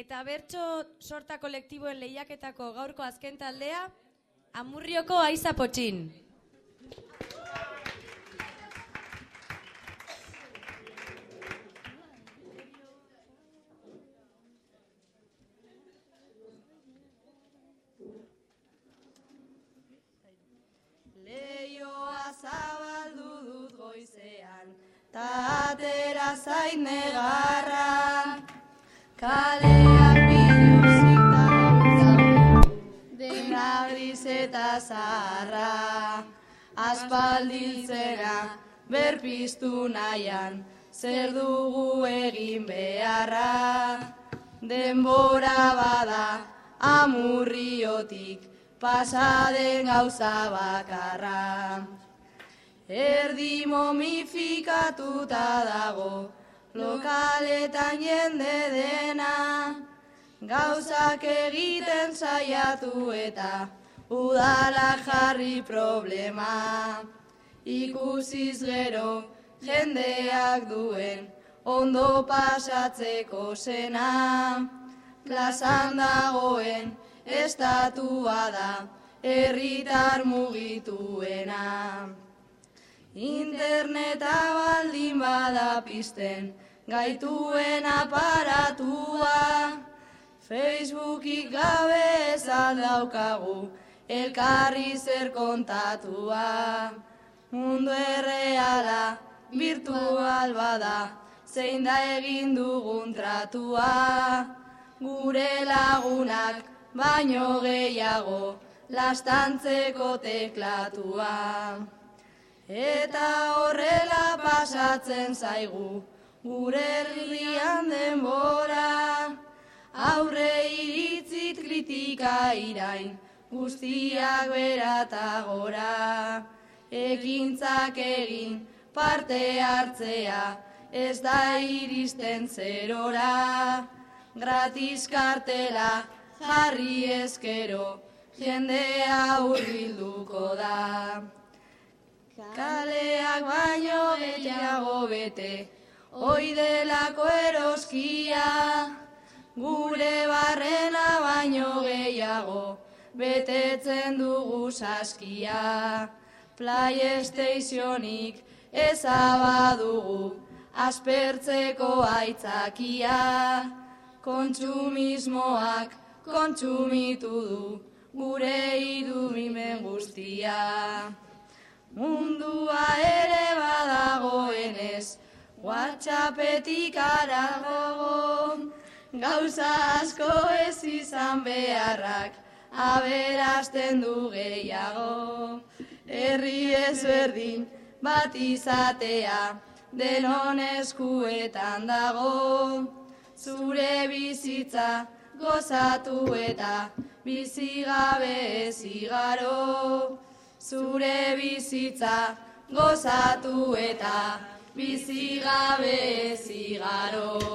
Eta bertso sorta kolektiboen lehiaketako gaurko azken taldea, Amurrioko Aiza Potxin. Zabaldu dut goizean, ta atera zain negarra. Kaleak biluzik da dena gris eta zaharra. Aspalditzera berpiztu nahian, zer dugu egin beharra. Denbora bada amurriotik, pasaden gauza bakarra. Erdi momifikatuta dago, lokaletan jende dena, gauzak egiten saiatu eta udala jarri problema. Ikusiz gero jendeak duen ondo pasatzeko zena, plazan dagoen estatua da herritar mugituena. Interneta bada pisten gaituen aparatua, Facebookik gabe ezan daukagu elkarri zer kontatua. Mundu erreala virtual bada zein da egin dugun tratua. Gure lagunak baino gehiago lastantzeko teklatua. Eta horrela pasatzen zaigu gure herrian denbora. Aurre iritzit kritika irain guztiak berata gora. Ekintzak egin parte hartzea ez da iristen zerora. Gratis kartela jarri eskero jendea hurbilduko gehiago bete, hoi delako eroskia, gure barrena baino gehiago, betetzen dugu saskia. Playstationik ezabadugu, aspertzeko aitzakia, kontsumismoak kontsumitu du, gure idumimen guztia. Mundua WhatsAppetik arago, gauza asko ez izan beharrak, aberasten du gehiago. Herri ezberdin bat izatea, denon eskuetan dago, zure bizitza gozatu eta bizi gabe ez igaro. Zure bizitza gozatu eta bizi gabe ez igaro.